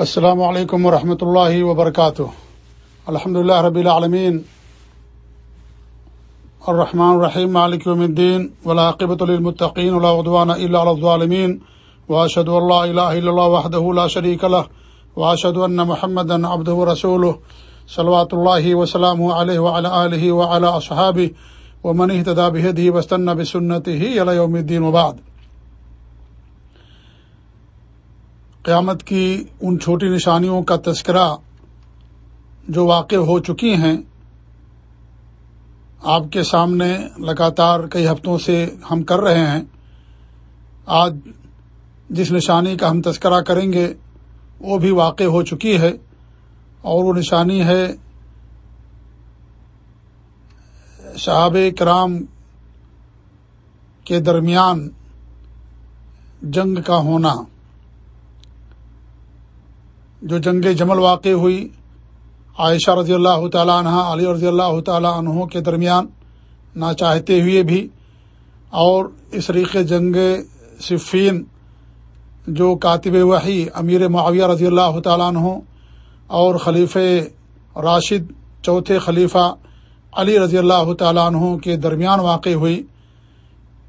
السلام علیکم ورحمۃ اللہ وبرکاتہ۔ الحمد اللہ رب العالمین۔ الرحمن الرحیم، مالک یوم الدین ولاقبۃ المطقین اللہ الا الظالمین۔ واشهد ان لا اله الا الله وحده لا شريك له واشهد ان محمدا عبده ورسوله صلوات الله وسلامه عليه وعلى اله وعلى اصحابه ومن اهتدى بهديه واستنى بسنته الى يوم الدين وبعد۔ قیامت کی ان چھوٹی نشانیوں کا تذکرہ جو واقع ہو چکی ہیں، آپ کے سامنے لگاتار کئی ہفتوں سے ہم کر رہے ہیں۔ آج جس نشانی کا ہم تذکرہ کریں گے، وہ بھی واقع ہو چکی ہے۔ اور وہ نشانی ہے صحاب کرام کے درمیان جنگ کا ہونا۔ جو جنگ جمل واقع ہوئی، عائشہ رضی اللہ تعالیٰ عنہ، علی رضی اللہ تعالیٰ عنہ کے درمیان نہ چاہتے ہوئے بھی، اور اس طریقے جنگ صفین جو کاتب وحی امیر معاویہ رضی اللہ تعالیٰ عنہ اور خلیف راشد، چوتھے خلیفہ علی رضی اللہ تعالیٰ عنہ کے درمیان واقع ہوئی،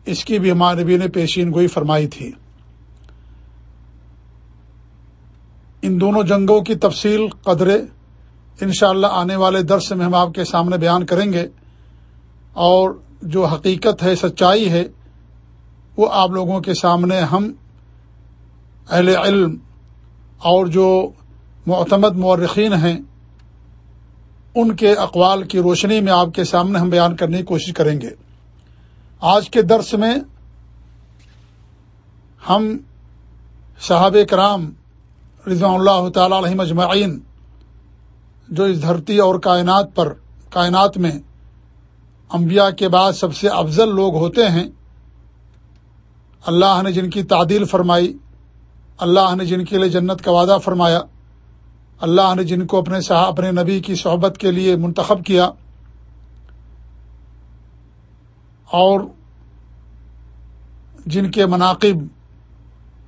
اس کی بھی ہمارے نبی نے پیشین گوئی فرمائی تھی۔ ان دونوں جنگوں کی تفصیل قدرے انشاءاللہ اللہ آنے والے درس میں ہم آپ کے سامنے بیان کریں گے اور جو حقیقت ہے، سچائی ہے، وہ آپ لوگوں کے سامنے ہم اہل علم اور جو معتمد مورخین ہیں، ان کے اقوال کی روشنی میں آپ کے سامنے ہم بیان کرنے کی کوشش کریں گے۔ آج کے درس میں ہم صحاب کرام رضوان اللہ تعالی علیہ مجمعین جو اس دھرتی اور کائنات پر، کائنات میں انبیاء کے بعد سب سے افضل لوگ ہوتے ہیں۔ اللہ نے جن کی تعدیل فرمائی، اللہ نے جن کے لیے جنت کا وعدہ فرمایا، اللہ نے جن کو اپنے اپنے نبی کی صحبت کے لیے منتخب کیا۔ اور جن کے مناقب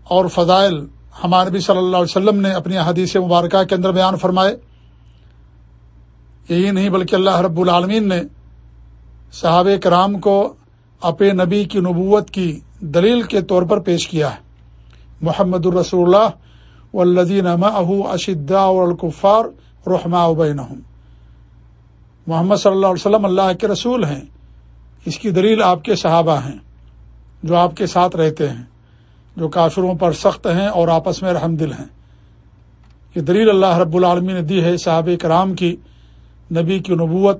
اور فضائل ہمارے نبی صلی اللہ علیہ وسلم نے اپنی حدیث مبارکہ کے اندر بیان فرمائے۔ یہی نہیں بلکہ اللہ رب العالمین نے صحاب کرام کو اپنے نبی کی نبوت کی دلیل کے طور پر پیش کیا ہے۔ محمد الرسول اللہ والذین معه اشداء القفار رحماء بینہم۔ محمد صلی اللہ علیہ وسلم اللہ کے رسول ہیں۔ اس کی دلیل آپ کے صحابہ ہیں جو آپ کے ساتھ رہتے ہیں۔ جو کافروں پر سخت ہیں اور آپس میں رحم دل ہیں۔ یہ دلیل اللہ رب العالمی نے دی ہے صحاب کرام کی، نبی کی نبوت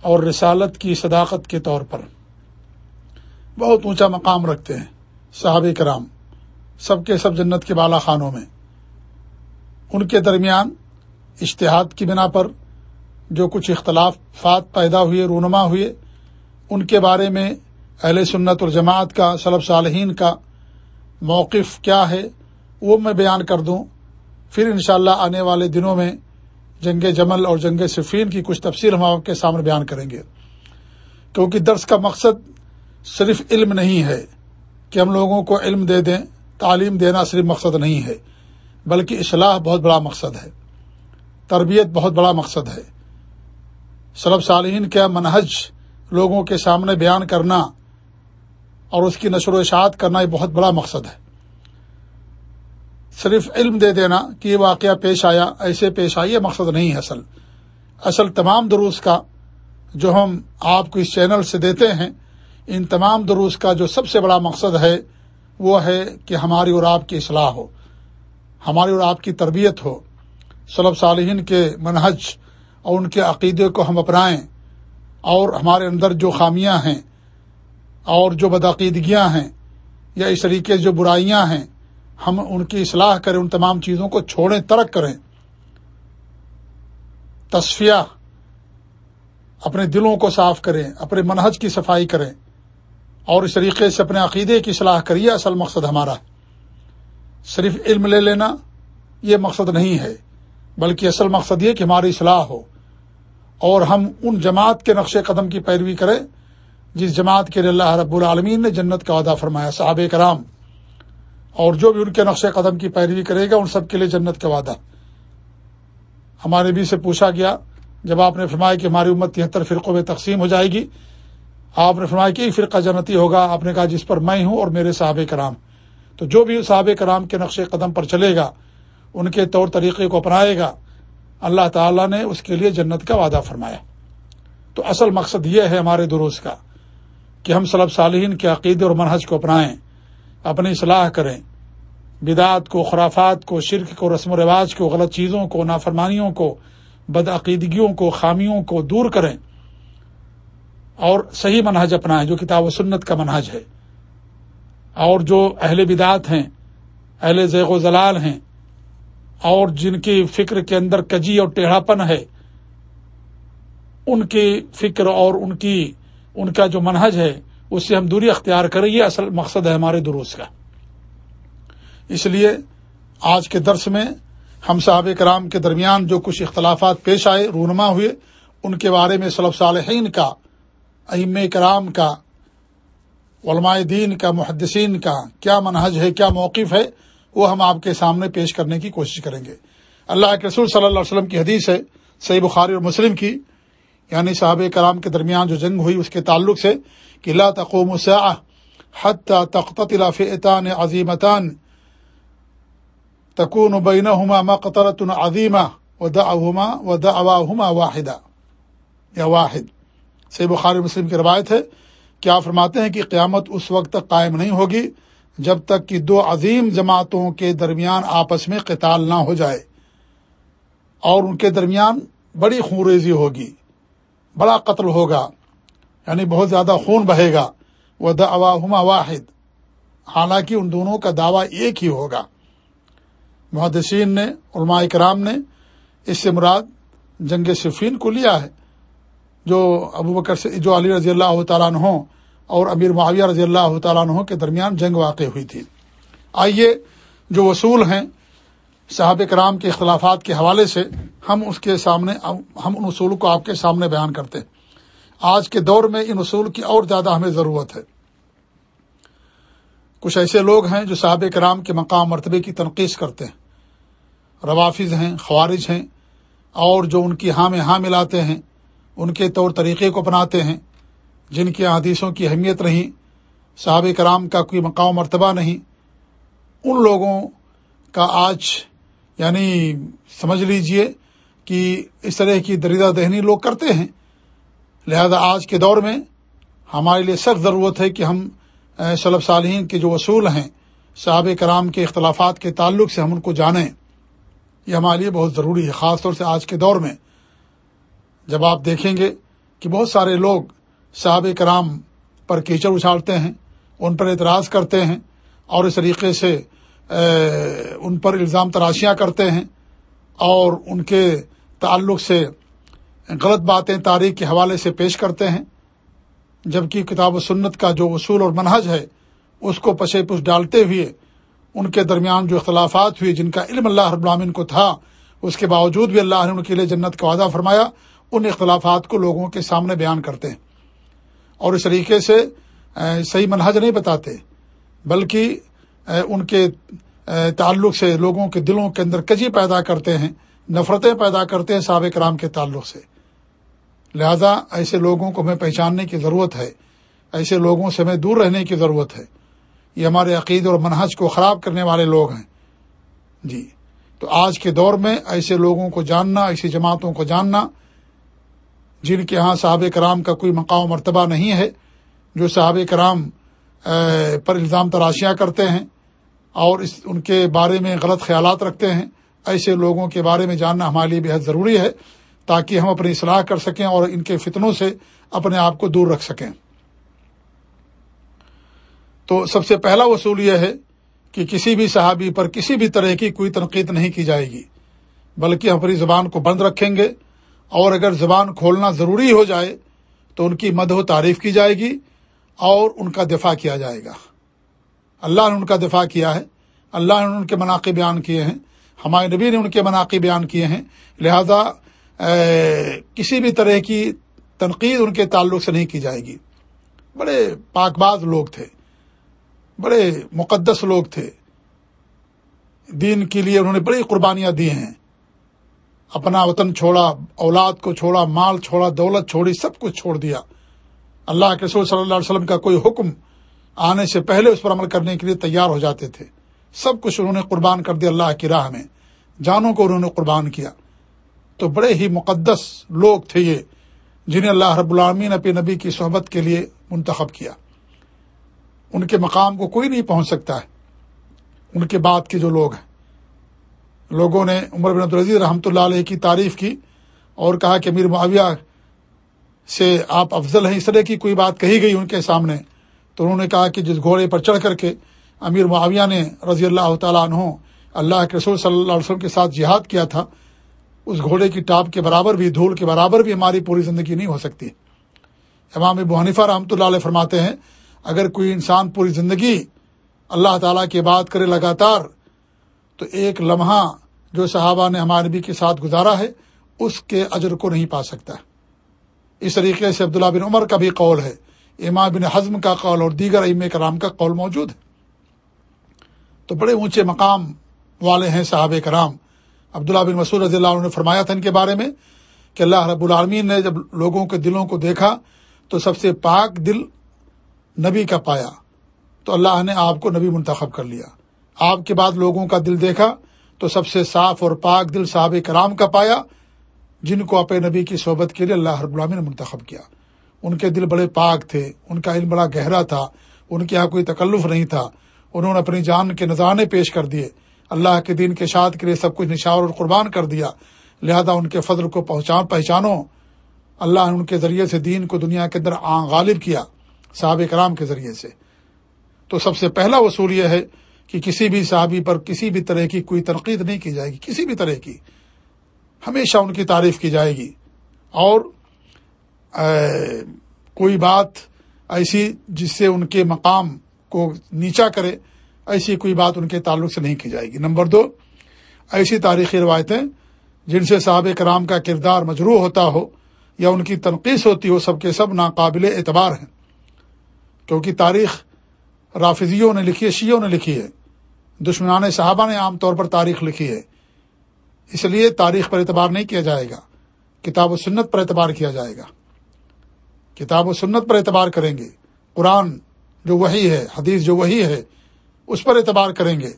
اور رسالت کی صداقت کے طور پر۔ بہت اونچا مقام رکھتے ہیں صحاب کرام، سب کے سب جنت کے بالا خانوں میں۔ ان کے درمیان اشتہاد کی بنا پر جو کچھ اختلافات پیدا ہوئے، رونما ہوئے، ان کے بارے میں اہل سنت الجماعت کا صلب صالحین کا موقف کیا ہے وہ میں بیان کر دوں۔ پھر انشاءاللہ اللہ آنے والے دنوں میں جنگ جمل اور جنگ صفین کی کچھ تفصیل ہم آپ کے سامنے بیان کریں گے۔ کیونکہ درس کا مقصد صرف علم نہیں ہے کہ ہم لوگوں کو علم دے دیں، تعلیم دینا صرف مقصد نہیں ہے، بلکہ اصلاح بہت بڑا مقصد ہے۔ تربیت بہت بڑا مقصد ہے۔ سلب صالحین کا منہج لوگوں کے سامنے بیان کرنا اور اس کی نشر و اشاعت کرنا یہ بہت بڑا مقصد ہے۔ صرف علم دے دینا کہ یہ واقعہ پیش آیا، ایسے پیش آئی یہ مقصد نہیں ہے اصل۔ اصل تمام دروس کا جو ہم آپ کو اس چینل سے دیتے ہیں، ان تمام دروس کا جو سب سے بڑا مقصد ہے، وہ ہے کہ ہماری اور آپ کی اصلاح ہو، ہماری اور آپ کی تربیت ہو۔ صلب صالحین کے منہج اور ان کے عقیدے کو ہم اپنائیں اور ہمارے اندر جو خامیاں ہیں اور جو بدعقیدگیاں ہیں یا اس طریقے جو برائیاں ہیں، ہم ان کی اصلاح کریں، ان تمام چیزوں کو چھوڑیں، ترک کریں۔ تصفیہ، اپنے دلوں کو صاف کریں، اپنے منہج کی صفائی کریں، اور اس طریقے سے اپنے عقیدے کی اصلاح کریے، اصل مقصد ہمارا۔ صرف علم لے لینا، یہ مقصد نہیں ہے، بلکہ اصل مقصد یہ کہ ہماری اصلاح ہو، اور ہم ان جماعت کے نقش قدم کی پیروی کریں۔ جس جماعت کے لیے اللہ رب العالمین نے جنت کا وعدہ فرمایا صحاب کرام۔ اور جو بھی ان کے نقش قدم کی پیروی کرے گا، ان سب کے لیے جنت کا وعدہ۔ ہمارے بھی سے پوچھا گیا، جب آپ نے فرمایا کہ ہماری امت تہتر فرقوں میں تقسیم ہو جائے گی، آپ نے فرمایا کہ ایک فرقہ جنتی ہوگا۔ آپ نے کہا، جس پر میں ہوں اور میرے صحابہ کرام۔ تو جو بھی صحابہ کرام کے نقش قدم پر چلے گا، ان کے طور طریقے کو اپنائے گا، اللہ تعالیٰ نے اس کے لیے جنت کا وعدہ فرمایا۔ تو اصل مقصد یہ ہے ہمارے دروس کا۔ کہ ہم صلب صالحین کے عقیدے اور منحج کو اپنائیں، اپنی اصلاح کریں۔ بدعت کو، خرافات کو، شرک کو، رسم و رواج کو، غلط چیزوں کو، نافرمانیوں کو بدعقیدگیوں کو، خامیوں کو دور کریں اور صحیح منہج اپنائیں، جو کتاب و سنت کا منہج ہے۔ اور جو اہل بدعت ہیں، اہل ذیغ و زلال ہیں، اور جن کی فکر کے اندر کجی اور ٹیڑھا پن ہے، ان کی فکر اور ان کی ان کا جو منہج ہے، اس سے ہم دوری اختیار کریں، یہ اصل مقصد ہے ہمارے دروس کا۔ اس لیے آج کے درس میں ہم صحابہ کرام کے درمیان جو کچھ اختلافات پیش آئے، رونما ہوئے، ان کے بارے میں صلب صالحین کا ام کرام کا، علماء دین کا، محدثین کا کیا منہج ہے، کیا موقف ہے، وہ ہم آپ کے سامنے پیش کرنے کی کوشش کریں گے۔ اللہ کے رسول صلی اللہ علیہ وسلم کی حدیث ہے، صحیح بخاری اور مسلم کی۔ یعنی صحاب کرام کے درمیان جو جنگ ہوئی اس کے تعلق سے کہ لا تقوم حتى تقتتل فئتان عظیمتان تکون بینہما مقتلت عظیمہ ودعوہما ودعواہما واحدہ یا واحد۔ صحیح بخاری مسلم کی روایت ہے کہ آپ فرماتے ہیں کہ قیامت اس وقت تک قائم نہیں ہوگی جب تک کہ دو عظیم جماعتوں کے درمیان آپس میں قتال نہ ہو جائے اور ان کے درمیان بڑی خونریزی ہوگی۔ بڑا قتل ہوگا یعنی بہت زیادہ خون بہے گا۔ وہ دعواہما واحد۔ حالانکہ ان دونوں کا دعویٰ ایک ہی ہوگا۔ محدثین نے، علماء کرام نے اس سے مراد جنگ صفین کو لیا ہے، جو ابو بکر سے، جو علی رضی اللہ تعالیٰ عنہ اور امیر معاویہ رضی اللہ تعالیٰ عنہ کے درمیان جنگ واقع ہوئی تھی۔ آئیے جو اصول ہیں صحاب کرام کے اختلافات کے حوالے سے ہم اس کے سامنے، ہم ان اصول کو آپ کے سامنے بیان کرتے ہیں۔ آج کے دور میں ان اصول کی اور زیادہ ہمیں ضرورت ہے۔ کچھ ایسے لوگ ہیں جو صحاب کرام کے مقام مرتبے کی تنقید کرتے ہیں۔ روافظ ہیں، خوارج ہیں، اور جو ان کی ہاں میں ہاں ملاتے ہیں، ان کے طور طریقے کو اپناتے ہیں۔ جن کی حدیثوں کی اہمیت نہیں صحاب کرام کا کوئی مقام مرتبہ نہیں۔ ان لوگوں کا آج یعنی سمجھ لیجیے کہ اس طرح کی دریدہ دہنی لوگ کرتے ہیں۔ لہذا آج کے دور میں ہمارے لیے سخت ضرورت ہے کہ ہم صلب صالحین کے جو اصول ہیں صحاب کرام کے اختلافات کے تعلق سے ہم ان کو جانیں۔ یہ ہمارے لیے بہت ضروری ہے، خاص طور سے آج کے دور میں۔ جب آپ دیکھیں گے کہ بہت سارے لوگ صحاب کرام پر کیچڑ اچھالتے ہیں، ان پر اعتراض کرتے ہیں اور اس طریقے سے ان پر الزام تراشیاں کرتے ہیں اور ان کے تعلق سے غلط باتیں تاریخ کے حوالے سے پیش کرتے ہیں، جبکہ کتاب و سنت کا جو اصول اور منہج ہے، اس کو پشے پش ڈالتے ہوئے، ان کے درمیان جو اختلافات ہوئے، جن کا علم اللہ رب العالمین کو تھا، اس کے باوجود بھی اللہ نے ان کے لیے جنت کا وعدہ فرمایا، ان اختلافات کو لوگوں کے سامنے بیان کرتے ہیں۔ اور اس طریقے سے صحیح منہج نہیں بتاتے، بلکہ ان کے تعلق سے لوگوں کے دلوں کے اندر کجی پیدا کرتے ہیں، نفرتیں پیدا کرتے ہیں صحابہ کرام کے تعلق سے۔ لہذا ایسے لوگوں کو ہمیں پہچاننے کی ضرورت ہے، ایسے لوگوں سے ہمیں دور رہنے کی ضرورت ہے۔ یہ ہمارے عقید اور منہج کو خراب کرنے والے لوگ ہیں۔ جی۔ تو آج کے دور میں ایسے لوگوں کو جاننا، ایسی جماعتوں کو جاننا، جن کے ہاں صحابہ کرام کا کوئی مقام مرتبہ نہیں ہے، جو صحابہ کرام پر الزام تراشیاں کرتے ہیں اور اس ان کے بارے میں غلط خیالات رکھتے ہیں۔ ایسے لوگوں کے بارے میں جاننا ہمارے لیے بہت ضروری ہے تاکہ ہم اپنی اصلاح کر سکیں اور ان کے فتنوں سے اپنے آپ کو دور رکھ سکیں۔ تو سب سے پہلا اصول یہ ہے کہ کسی بھی صحابی پر کسی بھی طرح کی کوئی تنقید نہیں کی جائے گی، بلکہ ہم اپنی زبان کو بند رکھیں گے۔ اور اگر زبان کھولنا ضروری ہو جائے تو ان کی مد و تعریف کی جائے گی اور ان کا دفاع کیا جائے گا۔ اللہ نے ان کا دفاع کیا ہے، اللہ نے ان کے مناقع بیان کیے ہیں، ہمارے نبی نے ان کے مناقع بیان کیے ہیں، لہذا کسی بھی طرح کی تنقید ان کے تعلق سے نہیں کی جائے گی۔ بڑے پاک باز لوگ تھے، بڑے مقدس لوگ تھے۔ دین کے لیے انہوں نے بڑی قربانیاں دی ہیں۔ اپنا وطن چھوڑا، اولاد کو چھوڑا، مال چھوڑا، دولت چھوڑی، سب کچھ چھوڑ دیا۔ اللہ کے رسول صلی اللہ علیہ وسلم کا کوئی حکم آنے سے پہلے اس پر عمل کرنے کے لیے تیار ہو جاتے تھے۔ سب کچھ انہوں نے قربان کر دیا اللہ کی راہ میں۔ جانوں کو انہوں نے قربان کیا۔ تو بڑے ہی مقدس لوگ تھے یہ، جنہیں اللہ رب العالمین اپنے نبی کی صحبت کے لیے منتخب کیا۔ ان کے مقام کو کوئی نہیں پہنچ سکتا ہے۔ ان کے بعد کے جو لوگ ہیں۔ لوگوں نے عمر بن عبدالعزیز رحمۃ اللہ علیہ کی تعریف کی اور کہا کہ امیر معاویہ سے آپ افضل ہیں، اس طرح کی کوئی بات کہی گئی ان کے سامنے۔ تو انہوں نے کہا کہ جس گھوڑے پر چڑھ کر کے امیر معاویہ نے رضی اللہ تعالیٰ عنہ اللہ کے رسول صلی اللہ علیہ وسلم کے ساتھ جہاد کیا تھا، اس گھوڑے کی ٹاپ کے برابر بھی، دھول کے برابر بھی ہماری پوری زندگی نہیں ہو سکتی۔ امام ابو حنیفہ رحمۃ اللہ علیہ فرماتے ہیں، اگر کوئی انسان پوری زندگی اللہ تعالیٰ کی بات کرے لگاتار، تو ایک لمحہ جو صحابہ نے ہمارے نبی کے ساتھ گزارا ہے، اس کے اجر کو نہیں پا سکتا۔ اس طریقے سے عبداللہ بن عمر کا بھی قول ہے امام بن حزم کا قول اور دیگر ام کرام کا قول موجود ہے۔ تو بڑے اونچے مقام والے ہیں صحابہ کرام۔ عبداللہ بن مسعود رضی اللہ عنہ نے فرمایا تھا ان کے بارے میں کہ اللہ رب العالمین نے جب لوگوں کے دلوں کو دیکھا تو سب سے پاک دل نبی کا پایا۔ تو اللہ نے آپ کو نبی منتخب کر لیا۔ آپ کے بعد لوگوں کا دل دیکھا تو سب سے صاف اور پاک دل صحابہ کرام کا پایا، جن کو اپنے نبی کی صحبت کے لیے اللہ رب العالمین نے منتخب کیا۔ ان کے دل بڑے پاک تھے، ان کا علم بڑا گہرا تھا، ان کے یہاں کوئی تکلف نہیں تھا۔ انہوں نے اپنی جان کے نذرانے پیش کر دیے۔ اللہ کے دین کے شاد کے لیے سب کچھ نشاور اور قربان کر دیا۔ لہذا ان کے فضل کو پہچان پہچانو۔ اللہ نے ان کے ذریعے سے دین کو دنیا کے اندر غالب کیا صحاب کرام کے ذریعے سے۔ تو سب سے پہلا اصول یہ ہے کہ کسی بھی صحابی پر کسی بھی طرح کی کوئی تنقید نہیں کی جائے گی، کسی بھی طرح کی۔ ہمیشہ ان کی تعریف کی جائے گی۔ اور کوئی بات ایسی جس سے ان کے مقام کو نیچا کرے، ایسی کوئی بات ان کے تعلق سے نہیں کی جائے گی۔ نمبر دو، ایسی تاریخی روایتیں جن سے صحابہ کرام کا کردار مجروح ہوتا ہو یا ان کی تنقید ہوتی ہو، سب کے سب ناقابل اعتبار ہیں۔ کیونکہ تاریخ رافضیوں نے لکھی ہے شیوں نے لکھی ہے۔ دشمنان صحابہ نے عام طور پر تاریخ لکھی ہے۔ اس لیے تاریخ پر اعتبار نہیں کیا جائے گا، کتاب و سنت پر اعتبار کیا جائے گا۔ کتاب و سنت پر اعتبار کریں گے، قرآن جو وہی ہے، حدیث جو وہی ہے، اس پر اعتبار کریں گے۔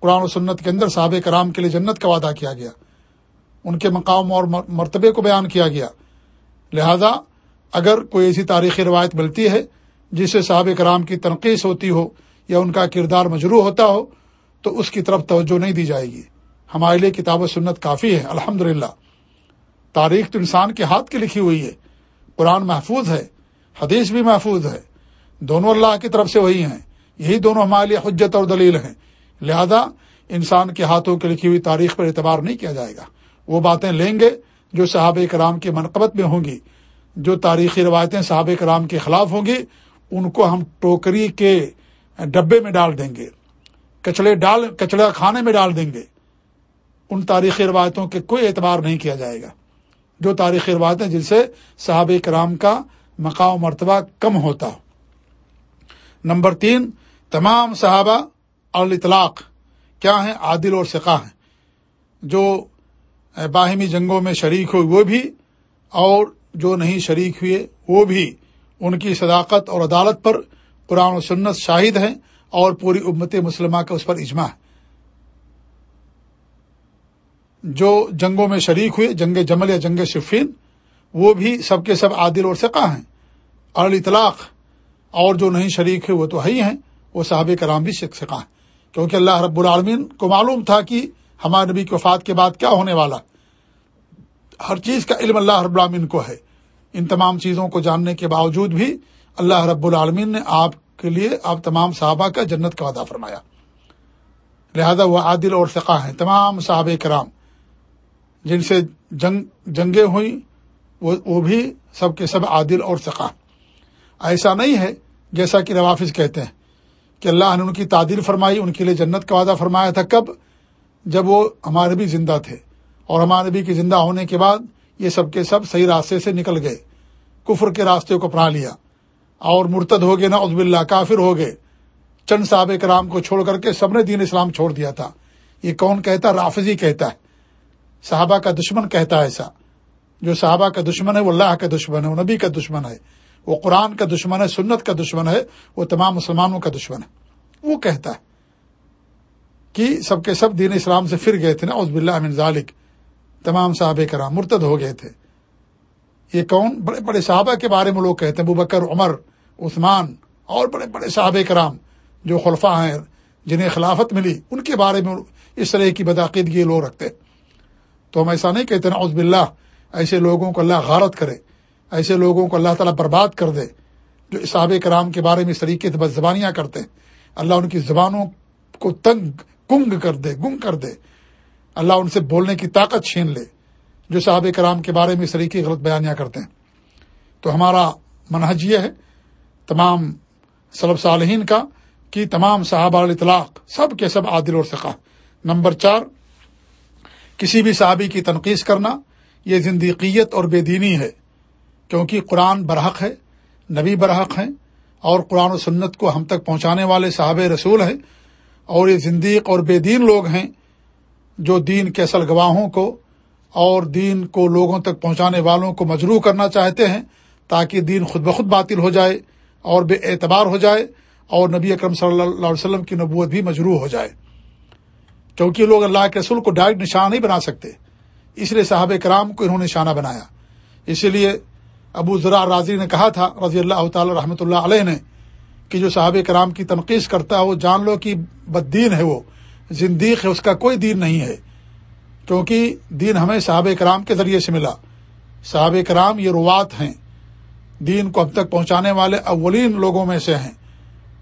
قرآن و سنت کے اندر صحابہ کرام کے لیے جنت کا وعدہ کیا گیا۔ ان کے مقام اور مرتبے کو بیان کیا گیا۔ لہذا اگر کوئی ایسی تاریخی روایت ملتی ہے جس سے صحابہ کرام کی تنقید ہوتی ہو یا ان کا کردار مجروح ہوتا ہو، تو اس کی طرف توجہ نہیں دی جائے گی۔ ہمارے لیے کتاب و سنت کافی ہے الحمد تاریخ تو انسان کے ہاتھ کی لکھی ہوئی ہے۔ قرآن محفوظ ہے، حدیث بھی محفوظ ہے۔ دونوں اللہ کی طرف سے وہی ہیں۔ یہی دونوں ہمارے لیے حجت اور دلیل ہیں۔ لہذا انسان کے ہاتھوں کی لکھی ہوئی تاریخ پر اعتبار نہیں کیا جائے گا۔ وہ باتیں لیں گے جو صحابہ کرام کی منقبت میں ہوں گی، جو تاریخی روایتیں صحابہ کرام کے خلاف ہوں گی، ان کو ہم ٹوکری کے ڈبے میں ڈال دیں گے۔ کچڑے ڈال کچڑا کھانے میں ڈال دیں گے۔ ان تاریخی روایتوں کے کوئی اعتبار نہیں کیا جائے گا۔ جو تاریخی روایتیں جن سے صحابہ کرام کا مقام مرتبہ کم ہوتا۔ نمبر تین، تمام صحابہ الاطلاق کیا ہیں؟ عادل اور سقا ہیں۔ جو باہمی جنگوں میں شریک ہوئے، وہ بھی، اور جو نہیں شریک ہوئے، وہ بھی۔ ان کی صداقت اور عدالت پر قرآن و سنت شاہد ہیں، اور پوری امت مسلمہ کا اس پر اجماع۔ ہے جو جنگوں میں شریک ہوئے، جنگ جمل یا جنگ شفین، وہ بھی سب کے سب عادل اور سقا ہیں۔ اور اطلاق اور جو نہیں شریک ہے وہ تو ہے ہی ہیں۔ وہ صحاب کرام بھی شک سکا کیونکہ اللہ رب العالمین کو معلوم تھا کہ ہمارے نبی کے وفات کے بعد کیا ہونے والا۔ ہر چیز کا علم اللہ رب العالمین کو ہے۔ ان تمام چیزوں کو جاننے کے باوجود بھی اللہ رب العالمین نے آپ کے لیے آپ تمام صحابہ کا جنت کا وعدہ فرمایا۔ لہذا وہ عادل اور ثقا ہیں۔ تمام صحاب کرام۔ جن سے جنگ جنگیں ہوئیں، وہ بھی سب کے سب عادل اور ثقا ایسا نہیں ہے، جیسا کہ روافظ کہتے ہیں کہ اللہ نے ان کی تعدیل فرمائی، ان کے لیے جنت کا وعدہ فرمایا تھا۔ کب؟ جب وہ ہمارے بھی زندہ تھے۔ اور ہمارے بھی کی زندہ ہونے کے بعد یہ سب کے سب صحیح راستے سے نکل گئے۔ کفر کے راستے کو اپنا لیا۔ اور مرتد ہو گئے عزب اللہ کافر ہو گئے۔ چند صحابہ کرام کو چھوڑ کر کے سب نے دین اسلام چھوڑ دیا تھا۔ یہ کون کہتا رافضی کہتا ہے۔ صحابہ کا دشمن کہتا ہے ایسا۔ جو صحابہ کا دشمن ہے، وہ اللہ کا دشمن ہے، وہ نبی کا دشمن ہے، وہ قرآن کا دشمن ہے، سنت کا دشمن ہے، وہ تمام مسلمانوں کا دشمن ہے۔ وہ کہتا ہے کہ سب کے سب دین اسلام سے پھر گئے تھے نا عزب اللہ امن ذالک۔ تمام صحابہ کرام مرتد ہو گئے تھے۔ یہ کون؟ بڑے بڑے صحابہ کے بارے میں لوگ کہتے ہیں ابوبکر عمر، عثمان اور بڑے بڑے صحابہ کرام جو خلفہ ہیں، جنہیں خلافت ملی، ان کے بارے میں اس طرح کی بدعقیدگی لوگ رکھتے تو ہم ایسا نہیں کہتے نا عزب اللہ ایسے لوگوں کو اللہ غارت کرے، ایسے لوگوں کو اللہ تعالیٰ برباد کر دے، جو صحابہ کرام کے بارے میں اس طریقے سے بد زبانیاں کرتے اللہ ان کی زبانوں کو تنگ، کنگ کر دے گنگ کر دے۔ اللہ ان سے بولنے کی طاقت چھین لے، جو صحابہ کرام کے بارے میں اس طریقے غلط بیانیاں کرتے ہیں۔ تو ہمارا منہج یہ ہے، تمام صلب صالحین کا، کہ تمام صحابہ اطلاق سب کے سب عادل اور ثقہ۔ نمبر چار کسی بھی صحابی کی تنقید کرنا یہ زندقیت اور بے دینی ہے، کیونکہ قرآن برحق ہے، نبی برحق ہیں اور قرآن و سنت کو ہم تک پہنچانے والے صحاب رسول ہیں اور یہ زندیق اور بے دین لوگ ہیں جو دین کے اصل گواہوں کو اور دین کو لوگوں تک پہنچانے والوں کو مجروح کرنا چاہتے ہیں تاکہ دین خود بخود باطل ہو جائے اور بے اعتبار ہو جائے اور نبی اکرم صلی اللہ علیہ وسلم کی نبوت بھی مجروح ہو جائے۔ کیونکہ لوگ اللہ کے رسول کو ڈائریکٹ نشانہ نہیں بنا سکتے۔ اس لیے صحابہ کرام کو انہوں نے نشانہ بنایا۔ اسی لیے ابو ذرا راضی نے کہا تھا، رضی اللہ تعالی رحمۃ اللہ علیہ نے، کہ جو صحابہ کرام کی تنقید کرتا ہے، وہ جان لو کہ بد دین ہے وہ، زندیق ہے، اس کا کوئی دین نہیں ہے۔ کیونکہ دین ہمیں صحابہ کرام کے ذریعے سے ملا۔ صحابہ کرام یہ روات ہیں۔ دین کو اب تک پہنچانے والے اولین لوگوں میں سے ہیں۔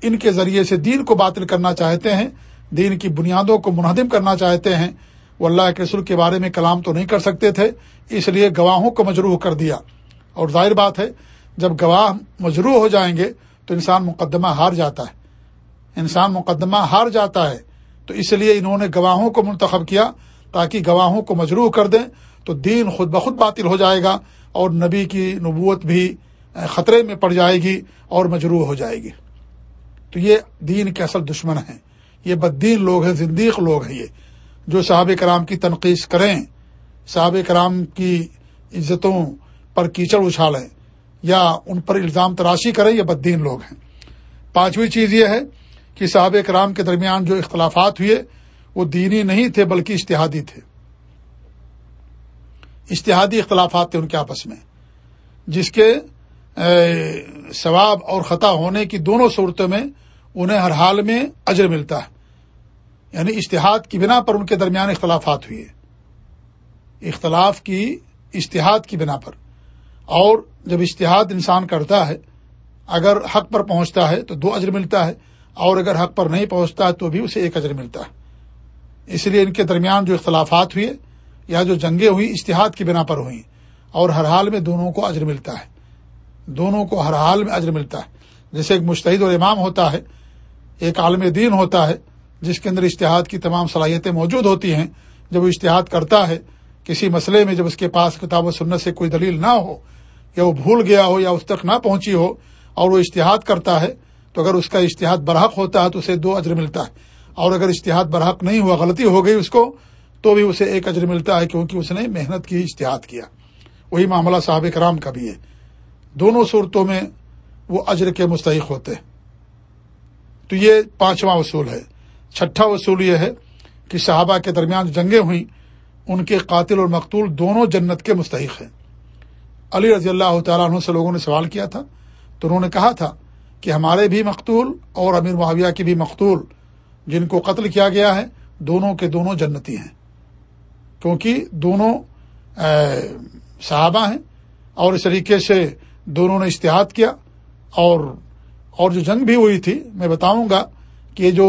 ان کے ذریعے سے دین کو باطل کرنا چاہتے ہیں۔ دین کی بنیادوں کو منہدم کرنا چاہتے ہیں، وہ اللہ کے رسول کے بارے میں کلام تو نہیں کر سکتے تھے، اس لیے گواہوں کو مجروح کر دیا۔ اور ظاہر بات ہے، جب گواہ مجروح ہو جائیں گے تو انسان مقدمہ ہار جاتا ہے۔ انسان مقدمہ ہار جاتا ہے، تو اس لیے انہوں نے گواہوں کو منتخب کیا تاکہ گواہوں کو مجروح کر دیں، تو دین خود بخود باطل ہو جائے گا اور نبی کی نبوت بھی خطرے میں پڑ جائے گی اور مجروح ہو جائے گی۔ تو یہ دین کے اصل دشمن ہیں۔ یہ بدین لوگ ہیں، زندیق لوگ ہیں یہ، جو صحابہ کرام کی تنقید کریں، صحابہ کرام کی عزتوں پر کیچڑ اچھالیں، یا ان پر الزام تراشی کریں، یہ بدین لوگ ہیں۔ پانچویں چیز یہ ہے کہ صحابہ کرام کے درمیان جو اختلافات ہوئے، وہ دینی نہیں تھے، بلکہ اشتہادی تھے۔ اشتہادی اختلافات تھے ان کے آپس میں، جس کے ثواب اور خطا ہونے کی دونوں صورتوں میں انہیں ہر حال میں اجر ملتا ہے۔ یعنی اشتہاد کی بنا پر ان کے درمیان اختلافات ہوئے اختلاف کی، اشتہاد کی بنا پر۔ اور جب اشتہاد انسان کرتا ہے، اگر حق پر پہنچتا ہے تو دو اجر ملتا ہے، اور اگر حق پر نہیں پہنچتا ہے تو بھی اسے ایک اجر ملتا ہے۔ اس لیے ان کے درمیان جو اختلافات ہوئے، یا جو جنگیں ہوئی اشتہاد کی بنا پر ہوئیں۔ اور ہر حال میں دونوں کو اجر ملتا ہے۔ دونوں کو ہر حال میں اجر ملتا ہے۔ جیسے ایک مشتحد اور امام ہوتا ہے، ایک عالم دین ہوتا ہے جس کے اندر اشتہاد کی تمام صلاحیتیں موجود ہوتی ہیں، جب وہ اشتہاد کرتا ہے، کسی مسئلے میں جب اس کے پاس کتاب و سنت سے کوئی دلیل نہ ہو، یا وہ بھول گیا ہو، یا اس تک نہ پہنچی ہو، اور وہ اشتہاد کرتا ہے، تو اگر اس کا اشتہاد برحق ہوتا ہے، تو اسے دو اجر ملتا ہے۔ اور اگر اشتہاد برحق نہیں ہوا، غلطی ہو گئی اس کو، تو بھی اسے ایک اجر ملتا ہے، کیونکہ اس نے محنت کی، اشتہاد کیا۔ وہی معاملہ صاحب کرام کا بھی ہے۔ دونوں صورتوں میں وہ اجر کے مستحق ہوتے ہیں۔ تو یہ پانچواں اصول ہے۔ چھٹا اصول یہ ہے کہ صحابہ کے درمیان جو جنگیں ہوئیں، ان کے قاتل اور مقتول دونوں جنت کے مستحق ہیں۔ علی رضی اللہ تعالیٰ عنہ سے لوگوں نے سوال کیا تھا تو انہوں نے کہا تھا کہ ہمارے بھی مقتول اور امیر معاویہ کے بھی مقتول جن کو قتل کیا گیا ہے، دونوں کے دونوں جنتی ہیں۔ کیونکہ دونوں صحابہ ہیں اور اس طریقے سے دونوں نے اشتہاد کیا اور اور جو جنگ بھی ہوئی تھی، میں بتاؤں گا کہ جو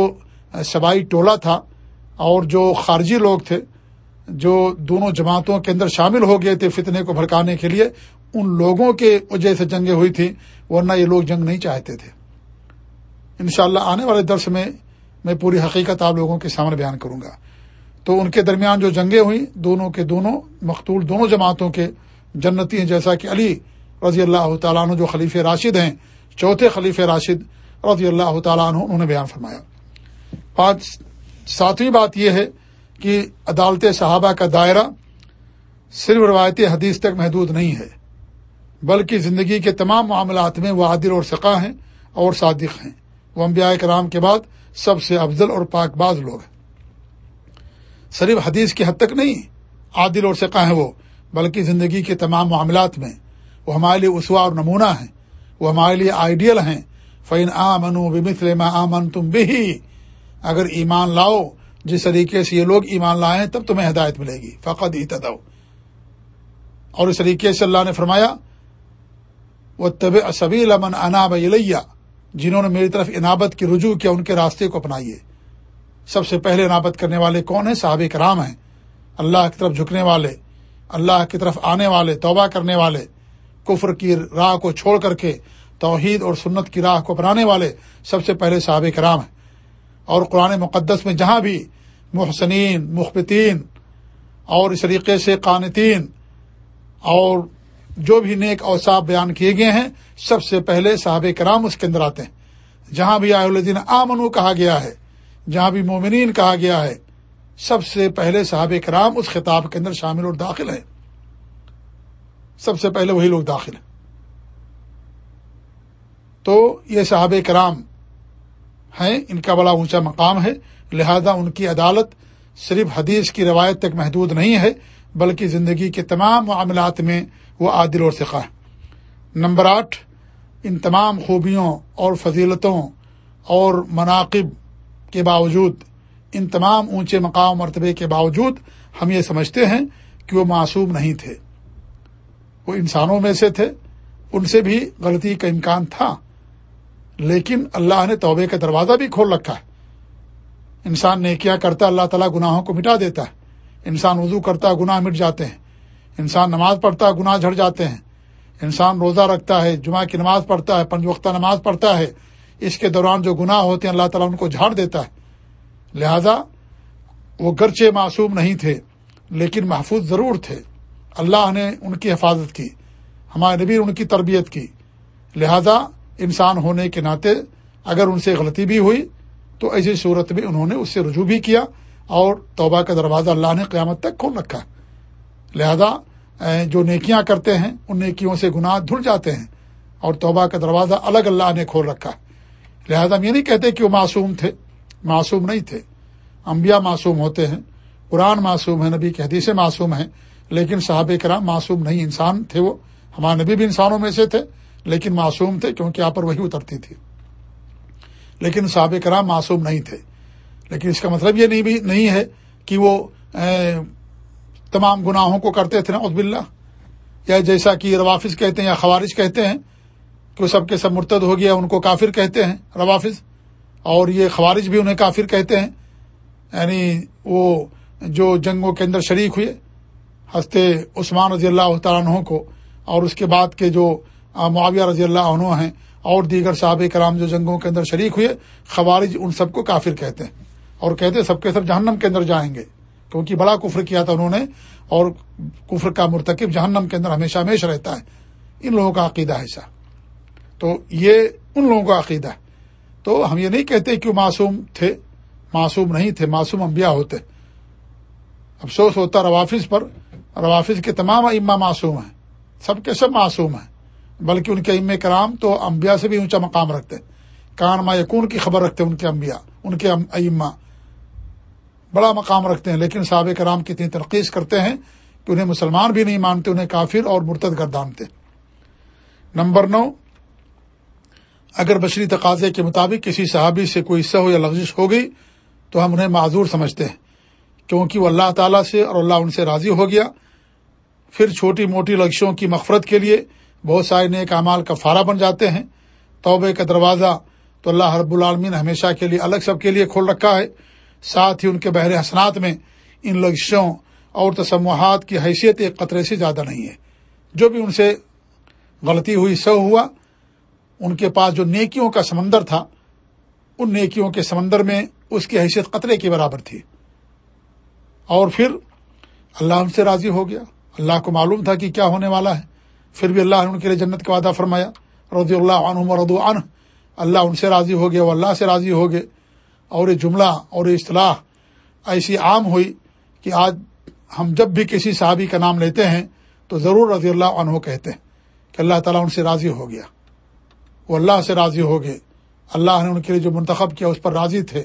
سبائی ٹولہ تھا اور جو خارجی لوگ تھے، جو دونوں جماعتوں کے اندر شامل ہو گئے تھے فتنے کو بھڑکانے کے لیے، ان لوگوں کے وجہ سے جنگیں ہوئی تھیں، ورنہ یہ لوگ جنگ نہیں چاہتے تھے۔ انشاءاللہ آنے والے درس میں میں پوری حقیقت آپ لوگوں کے سامنے بیان کروں گا۔ تو ان کے درمیان جو جنگیں ہوئیں، دونوں کے دونوں مقتول دونوں جماعتوں کے جنتی ہیں، جیسا کہ علی رضی اللہ تعالیٰ عنہ جو خلیف راشد ہیں، چوتھے خلیف راشد رضی اللہ تعالیٰ عنہ، انہوں نے بیان فرمایا۔ پانچ ساتویں بات یہ ہے کہ عدالت صحابہ کا دائرہ صرف روایتی حدیث تک محدود نہیں ہے، بلکہ زندگی کے تمام معاملات میں وہ عادل اور سقا ہیں اور صادق ہیں۔ وہ انبیاء کرام کے بعد سب سے افضل اور پاک باز لوگ ہیں۔ صرف حدیث کی حد تک نہیں، عادل اور سقا ہیں وہ، بلکہ زندگی کے تمام معاملات میں وہ ہمارے لیے اسوا اور نمونہ ہیں، وہ ہمارے لیے آئیڈیل ہیں۔ فعین آ منو بمثل آ من تم بھی اگر ایمان لاؤ، جس طریقے سے یہ لوگ ایمان لائیں تب تمہیں ہدایت ملے گی۔ فقط ہی تدو اور اس طریقے سے اللہ نے فرمایا وہ طب صبی امن انا بلیہ جنہوں نے میری طرف انابت کی رجوع کیا، ان کے راستے کو اپنائیے۔ سب سے پہلے انابت کرنے والے کون ہیں؟ صحابہ کرام ہیں۔ اللہ کی طرف جھکنے والے، اللہ کی طرف آنے والے، توبہ کرنے والے، کفر کی راہ کو چھوڑ کر کے، توحید اور سنت کی راہ کو اپنانے والے سب سے پہلے صحابہ کرام ہیں۔ اور قرآن مقدس میں جہاں بھی محسنین، مخبتین اور اس طریقے سے قانتین اور جو بھی نیک اوصاف بیان کیے گئے ہیں، سب سے پہلے صحاب کرام اس کے اندر آتے ہیں۔ جہاں بھی آئے الدین آمنو کہا گیا ہے، جہاں بھی مومنین کہا گیا ہے، سب سے پہلے صحاب کرام اس خطاب کے اندر شامل اور داخل ہیں۔ سب سے پہلے وہی لوگ داخل ہیں۔ تو یہ صحاب کرام ہیں، ان کا بڑا اونچا مقام ہے۔ لہذا ان کی عدالت صرف حدیث کی روایت تک محدود نہیں ہے، بلکہ زندگی کے تمام معاملات میں وہ عادل اور سکھا ہے۔ نمبر آٹھ، ان تمام خوبیوں اور فضیلتوں اور مناقب کے باوجود، ان تمام اونچے مقام مرتبے کے باوجود ہم یہ سمجھتے ہیں کہ وہ معصوم نہیں تھے۔ وہ انسانوں میں سے تھے، ان سے بھی غلطی کا امکان تھا۔ لیکن اللہ نے توبے کا دروازہ بھی کھول رکھا ہے۔ انسان نے کیا کرتا اللہ تعالیٰ گناہوں کو مٹا دیتا ہے۔ انسان وضو کرتا گناہ مٹ جاتے ہیں۔ انسان نماز پڑھتا گناہ جھڑ جاتے ہیں۔ انسان روزہ رکھتا ہے، جمعہ کی نماز پڑھتا ہے، پنج وقتہ نماز پڑھتا ہے۔ اس کے دوران جو گناہ ہوتے ہیں، اللہ تعالیٰ ان کو جھاڑ دیتا ہے۔ لہذا وہ گرچے معصوم نہیں تھے، لیکن محفوظ ضرور تھے۔ اللہ نے ان کی حفاظت کی، ہمارے نبی ان کی تربیت کی۔ لہذا انسان ہونے کے ناطے اگر ان سے غلطی بھی ہوئی تو ایسی صورت میں انہوں نے اس سے رجوع بھی کیا اور توبہ کا دروازہ اللہ نے قیامت تک کھول رکھا لہذا جو نیکیاں کرتے ہیں، ان نیکیوں سے گناہ دھل جاتے ہیں اور توبہ کا دروازہ الگ اللہ نے کھول رکھا لہذا ہم یہ نہیں کہتے کہ وہ معصوم تھے۔ معصوم نہیں تھے۔ انبیاء معصوم ہوتے ہیں، قرآن معصوم ہے، نبی کے حدیث معصوم ہیں، لیکن صحابہ کرام معصوم نہیں انسان تھے وہ۔ ہمارے نبی بھی انسانوں میں سے تھے۔ لیکن معصوم تھے کیونکہ آپ پر وہی اترتی تھی۔ لیکن صحابہ کرام معصوم نہیں تھے۔ لیکن اس کا مطلب یہ نہیں بھی نہیں ہے کہ وہ تمام گناہوں کو کرتے تھے نا عزب اللہ یا جیسا کہ روافظ کہتے ہیں یا خوارج کہتے ہیں کہ وہ سب کے سب مرتد ہو گیا، ان کو کافر کہتے ہیں روافظ۔ اور یہ خوارج بھی انہیں کافر کہتے ہیں۔ یعنی وہ جو جنگوں کے اندر شریک ہوئے ہنستے عثمان رضی اللہ تعالیٰ عنہ کو، اور اس کے بعد کے جو معاویہ رضی اللہ عنہ ہیں، اور دیگر صحابہ کرام جو جنگوں کے اندر شریک ہوئے، خوارج ان سب کو کافر کہتے ہیں۔ اور کہتے سب کے سب جہنم کے اندر جائیں گے، کیونکہ بڑا کفر کیا تھا انہوں نے، اور کفر کا مرتکب جہنم کے اندر ہمیشہ ہمیشہ رہتا ہے۔ ان لوگوں کا عقیدہ ہے ایسا۔ تو یہ ان لوگوں کا عقیدہ ہے۔ تو ہم یہ نہیں کہتے کہ وہ معصوم تھے، معصوم نہیں تھے، معصوم انبیاء ہوتے۔ افسوس ہوتا روافظ پر، روافظ کے تمام اما معصوم ہیں، سب کے سب معصوم ہیں۔ بلکہ ان کے ام کرام تو انبیاء سے بھی اونچا مقام رکھتے ہیں۔ کان ما یقون کی خبر رکھتے ہیں ان کے انبیاء، ان کے ائمہ۔ بڑا مقام رکھتے ہیں، لیکن صحابہ کرام کی اتنی تنقید کرتے ہیں کہ انہیں مسلمان بھی نہیں مانتے، انہیں کافر اور مرتد گردانتے نمبر نو، اگر بشری تقاضے کے مطابق کسی صحابی سے کوئی سہ یا لغزش ہو گئی تو ہم انہیں معذور سمجھتے ہیں۔ کیونکہ وہ اللہ تعالیٰ سے اور اللہ ان سے راضی ہو گیا۔ پھر چھوٹی موٹی لغشوں کی مغفرت کے لیے بہت سارے نیک اعمال کا فارا بن جاتے ہیں۔ توبے کا دروازہ تو اللہ رب العالمین ہمیشہ کے لیے الگ سب کے لیے کھول رکھا ہے۔ ساتھ ہی ان کے بحر حسنات میں ان لغشوں اور تسمہات کی حیثیت ایک قطرے سے زیادہ نہیں ہے۔ جو بھی ان سے غلطی ہوئی، سو ہوا، ان کے پاس جو نیکیوں کا سمندر تھا، ان نیکیوں کے سمندر میں اس کی حیثیت قطرے کے برابر تھی۔ اور پھر اللہ ان سے راضی ہو گیا۔ اللہ کو معلوم تھا کہ کیا ہونے والا ہے۔ پھر بھی اللہ نے ان کے لیے جنت کا وعدہ فرمایا، رضی اللہ عنہ ردو عنہ۔ اللہ ان سے راضی ہو گیا، وہ اللہ سے راضی ہو گئے۔ اور یہ جملہ اور یہ اصطلاح ایسی عام ہوئی کہ آج ہم جب بھی کسی صحابی کا نام لیتے ہیں تو ضرور رضی اللہ عنہ کہتے ہیں کہ اللہ تعالیٰ ان سے راضی ہو گیا۔ وہ اللہ سے راضی ہو گئے۔ اللہ نے ان کے لیے جو منتخب کیا اس پر راضی تھے۔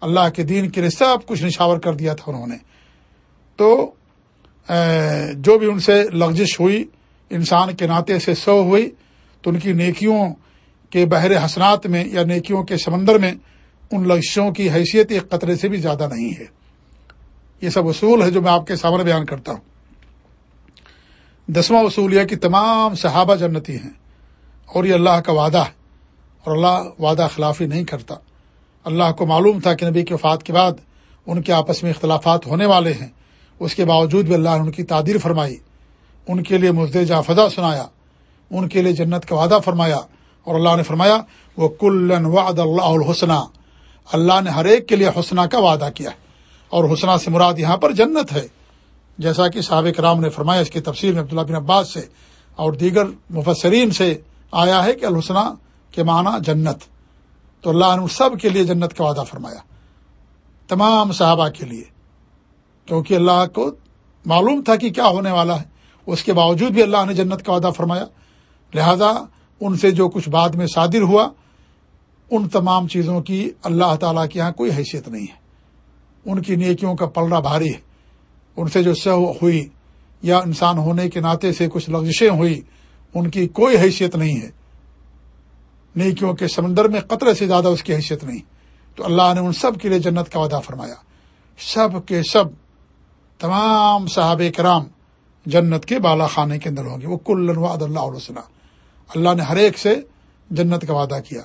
اللہ کے دین کے لیے سب کچھ نشاور کر دیا تھا انہوں نے۔ تو جو بھی ان سے لغزش ہوئی انسان کے ناطے سے سو ہوئی تو ان کی نیکیوں کے بحر حسنات میں یا نیکیوں کے سمندر میں ان لغزشوں کی حیثیت ایک قطرے سے بھی زیادہ نہیں ہے۔ یہ سب اصول ہے جو میں آپ کے سامنے بیان کرتا ہوں۔ دسواں اصول یہ کہ تمام صحابہ جنتی ہیں اور یہ اللہ کا وعدہ ہے اور اللہ وعدہ خلافی نہیں کرتا۔ اللہ کو معلوم تھا کہ نبی کے وفات کے بعد ان کے آپس میں اختلافات ہونے والے ہیں۔ اس کے باوجود بھی اللہ نے ان کی تعدیر فرمائی۔ ان کے لیے مزد فضا سنایا، ان کے لیے جنت کا وعدہ فرمایا اور اللہ نے فرمایا، وہ کلن وعد اللہ الحسنہ۔ اللہ نے ہر ایک کے لیے حسنہ کا وعدہ کیا اور حسنہ سے مراد یہاں پر جنت ہے۔ جیسا کہ صحابہ کرام نے فرمایا، اس کی تفسیر میں عبداللہ بن عباس سے اور دیگر مفسرین سے آیا ہے کہ الحسنہ کے معنی جنت۔ تو اللہ نے سب کے لیے جنت کا وعدہ فرمایا، تمام صحابہ کے لیے۔ کیونکہ اللہ کو معلوم تھا کہ کیا ہونے والا ہے۔ اس کے باوجود بھی اللہ نے جنت کا وعدہ فرمایا۔ لہذا ان سے جو کچھ بعد میں صادر ہوا، ان تمام چیزوں کی اللہ تعالیٰ کے یہاں کوئی حیثیت نہیں ہے۔ ان کی نیکیوں کا پلڑا بھاری ہے۔ ان سے جو سہ ہوئی یا انسان ہونے کے ناطے سے کچھ لغزشیں ہوئی، ان کی کوئی حیثیت نہیں ہے۔ نیکیوں کے سمندر میں قطرے سے زیادہ اس کی حیثیت نہیں۔ تو اللہ نے ان سب کے لیے جنت کا وعدہ فرمایا۔ سب کے سب، تمام صحاب کرام جنت کے بالا خانے کے اندر ہوں گے۔ وہ کل وعد اللہ علیہ اللہ نے ہر ایک سے جنت کا وعدہ کیا۔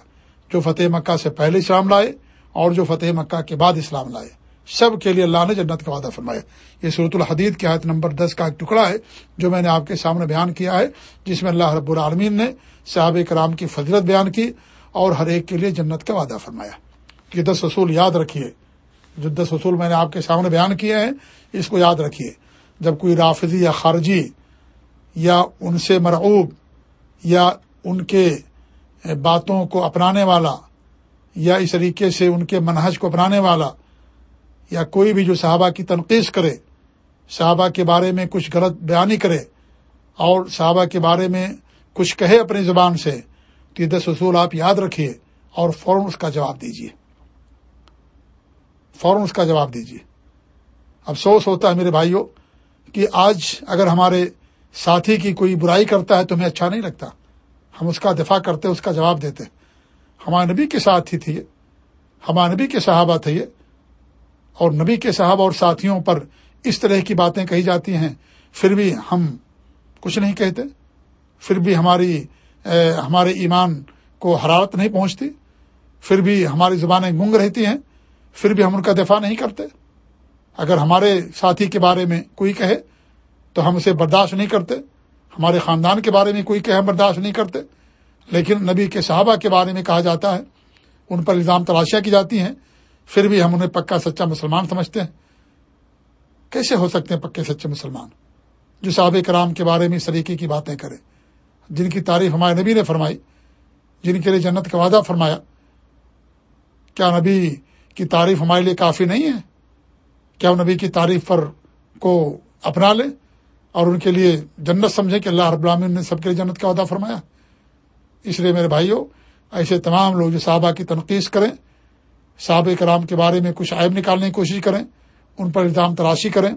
جو فتح مکہ سے پہلے اسلام لائے اور جو فتح مکہ کے بعد اسلام لائے۔ سب کے لیے اللہ نے جنت کا وعدہ فرمایا۔ یہ صورت الحدید کی آیت نمبر دس کا ایک ٹکڑا ہے جو میں نے آپ کے سامنے بیان کیا ہے، جس میں اللہ رب العالمین نے صحاب کرام کی فضرت بیان کی اور ہر ایک کے لیے جنت کا وعدہ فرمایا۔ یہ دس اصول یاد رکھیے۔ جو دس اصول میں نے آپ کے سامنے بیان کیے ہیں، اس کو یاد رکھیے۔ جب کوئی رافضی یا خارجی یا ان سے مرعوب یا ان کے باتوں کو اپنانے والا یا اس طریقے سے ان کے منہج کو اپنانے والا یا کوئی بھی جو صحابہ کی تنقید کرے، صحابہ کے بارے میں کچھ غلط بیانی کرے اور صحابہ کے بارے میں کچھ کہے اپنی زبان سے، تو یہ دس اصول آپ یاد رکھیے اور فوراً اس کا جواب دیجیے۔ فوراً اس کا جواب دیجیے۔ افسوس ہوتا ہے میرے بھائیوں کہ آج اگر ہمارے ساتھی کی کوئی برائی کرتا ہے تو ہمیں اچھا نہیں لگتا۔ ہم اس کا دفاع کرتے اس کا جواب دیتے ہمارے نبی کے ساتھ ہی تھے ہمارے نبی کے صحابہ تھے یہ۔ اور نبی کے صحابہ اور ساتھیوں پر اس طرح کی باتیں کہی جاتی ہیں۔ پھر بھی ہم کچھ نہیں کہتے۔ پھر بھی ہماری ہمارے ایمان کو حرارت نہیں پہنچتی۔ پھر بھی ہماری زبانیں گنگ رہتی ہیں۔ پھر بھی ہم ان کا دفاع نہیں کرتے۔ اگر ہمارے ساتھی کے بارے میں کوئی کہے تو ہم اسے برداشت نہیں کرتے، ہمارے خاندان کے بارے میں کوئی کہے ہم برداشت نہیں کرتے، لیکن نبی کے صحابہ کے بارے میں کہا جاتا ہے، ان پر الزام تلاشیاں کی جاتی ہیں، پھر بھی ہم انہیں پکا سچا مسلمان سمجھتے ہیں۔ کیسے ہو سکتے ہیں پکے سچے مسلمان؟ جو صحاب کرام کے بارے میں اس طریقے کی باتیں کریں جن کی تعریف ہمارے نبی نے فرمائی، جن کے لیے جنت کا وعدہ فرمایا، کیا نبی کی تعریف ہمارے لیے کافی نہیں ہے؟ کیا وہ نبی کی تعریف پر کو اپنا لیں اور ان کے لیے جنت سمجھیں کہ اللہ رب العالمین نے سب کے لیے جنت کا وعدہ فرمایا؟ اس لیے میرے بھائیوں ایسے تمام لوگ جو صحابہ کی تنقید کریں، صحابہ کرام کے بارے میں کچھ عائب نکالنے کی کوشش کریں، ان پر الزام تراشی کریں،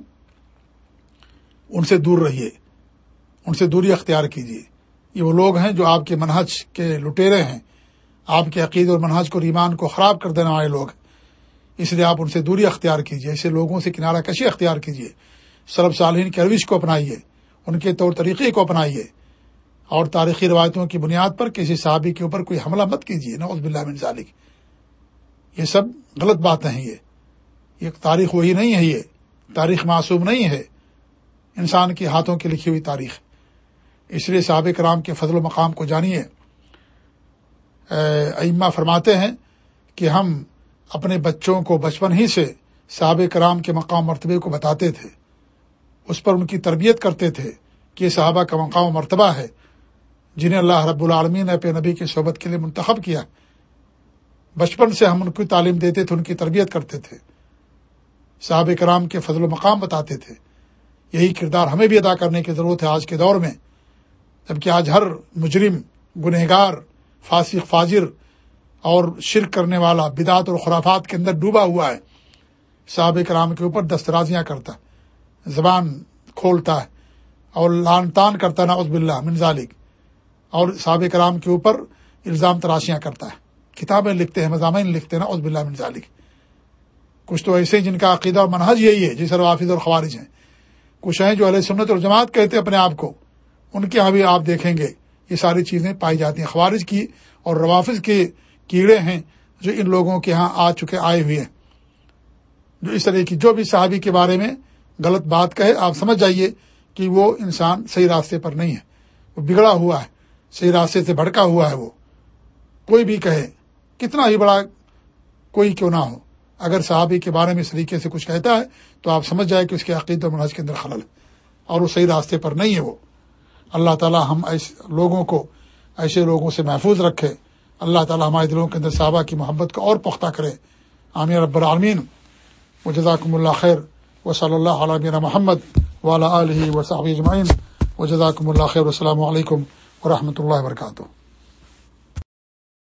ان سے دور رہیے، ان سے دوری اختیار کیجیے۔ یہ وہ لوگ ہیں جو آپ کے منہج کے لٹیرے ہیں، آپ کے عقید اور منہج کو ایمان کو خراب کر دینے والے لوگ ہیں۔ اس لیے آپ ان سے دوری اختیار کیجیے ایسے لوگوں سے کنارہ کشی اختیار کیجیے سرب صالحین کے روش کو اپنائیے، ان کے طور طریقے کو اپنائیے۔ اور تاریخی روایتوں کی بنیاد پر کسی صحابی کے اوپر کوئی حملہ مت کیجیے نوز بلّہ من ذالک۔ یہ سب غلط باتیں ہیں یہ۔ یہ تاریخ وہی نہیں ہے یہ۔ تاریخ معصوم نہیں ہے۔ انسان کے ہاتھوں کی لکھی ہوئی تاریخ۔ اس لیے صحابہ کرام کے فضل و مقام کو جانیے۔ ائمہ فرماتے ہیں کہ ہم اپنے بچوں کو بچپن ہی سے صحابہ کرام کے مقام مرتبے کو بتاتے تھے۔ اس پر ان کی تربیت کرتے تھے کہ یہ صحابہ کا مقام مرتبہ ہے، جنہیں اللہ رب العالمین نے اپنے نبی کی صحبت کے لیے منتخب کیا۔ بچپن سے ہم ان کی تعلیم دیتے تھے، ان کی تربیت کرتے تھے۔ صحاب کرام کے فضل و مقام بتاتے تھے۔ یہی کردار ہمیں بھی ادا کرنے کی ضرورت ہے آج کے دور میں، جبکہ آج ہر مجرم، گنہگار، فاسق، فاجر اور شرک کرنے والا بدعت اور خرافات کے اندر ڈوبا ہوا ہے۔ صحاب کرام کے اوپر دسترازیاں کرتا ہے، زبان کھولتا ہے اور لان تان کرتا نا عزب اللہ منظالک اور صحاب کرام کے اوپر الزام تراشیاں کرتا ہے۔ کتابیں لکھتے ہیں، مضامین لکھتے ہیں نا عزب اللہ منظالک کچھ تو ایسے جن کا عقیدہ اور منحج یہی ہے، جیسے روافظ اور خوارج ہیں۔ کچھ ہیں جو علیہ سنت اور جماعت کہتے ہیں اپنے آپ کو۔ ان کے یہاں بھی آپ دیکھیں گے، یہ ساری چیزیں پائی جاتی ہیں، خوارج کی اور روافظ کے کیڑے ہیں جو ان لوگوں کے ہاں آ چکے، آئے ہوئے ہیں۔ جو اس طرح کی، جو بھی صحابی کے بارے میں غلط بات کہے، آپ سمجھ جائیے کہ وہ انسان صحیح راستے پر نہیں ہے۔ وہ بگڑا ہوا ہے، صحیح راستے سے بھڑکا ہوا ہے وہ۔ کوئی بھی کہے، کتنا ہی بڑا کوئی کیوں نہ ہو۔ اگر صحابی کے بارے میں اس طریقے سے کچھ کہتا ہے، تو آپ سمجھ جائے کہ اس کے عقید و منحص کے اندر خلل ہے۔ اور وہ صحیح راستے پر نہیں ہے وہ۔ اللہ تعالی ہم ایسے لوگوں کو، ایسے لوگوں سے محفوظ رکھے۔ اللہ تعالی ہمارے دلوں کے اندر صحابہ کی محبت کو اور پختہ کرے. عامر رب العالمین. و جزاکم اللہ خیر. و صلی اللہ علیہ محمد ولا علیہ وصحب اجمعین. و جزاکم اللہ خیر. السلام علیکم و رحمۃ اللہ وبرکاتہ.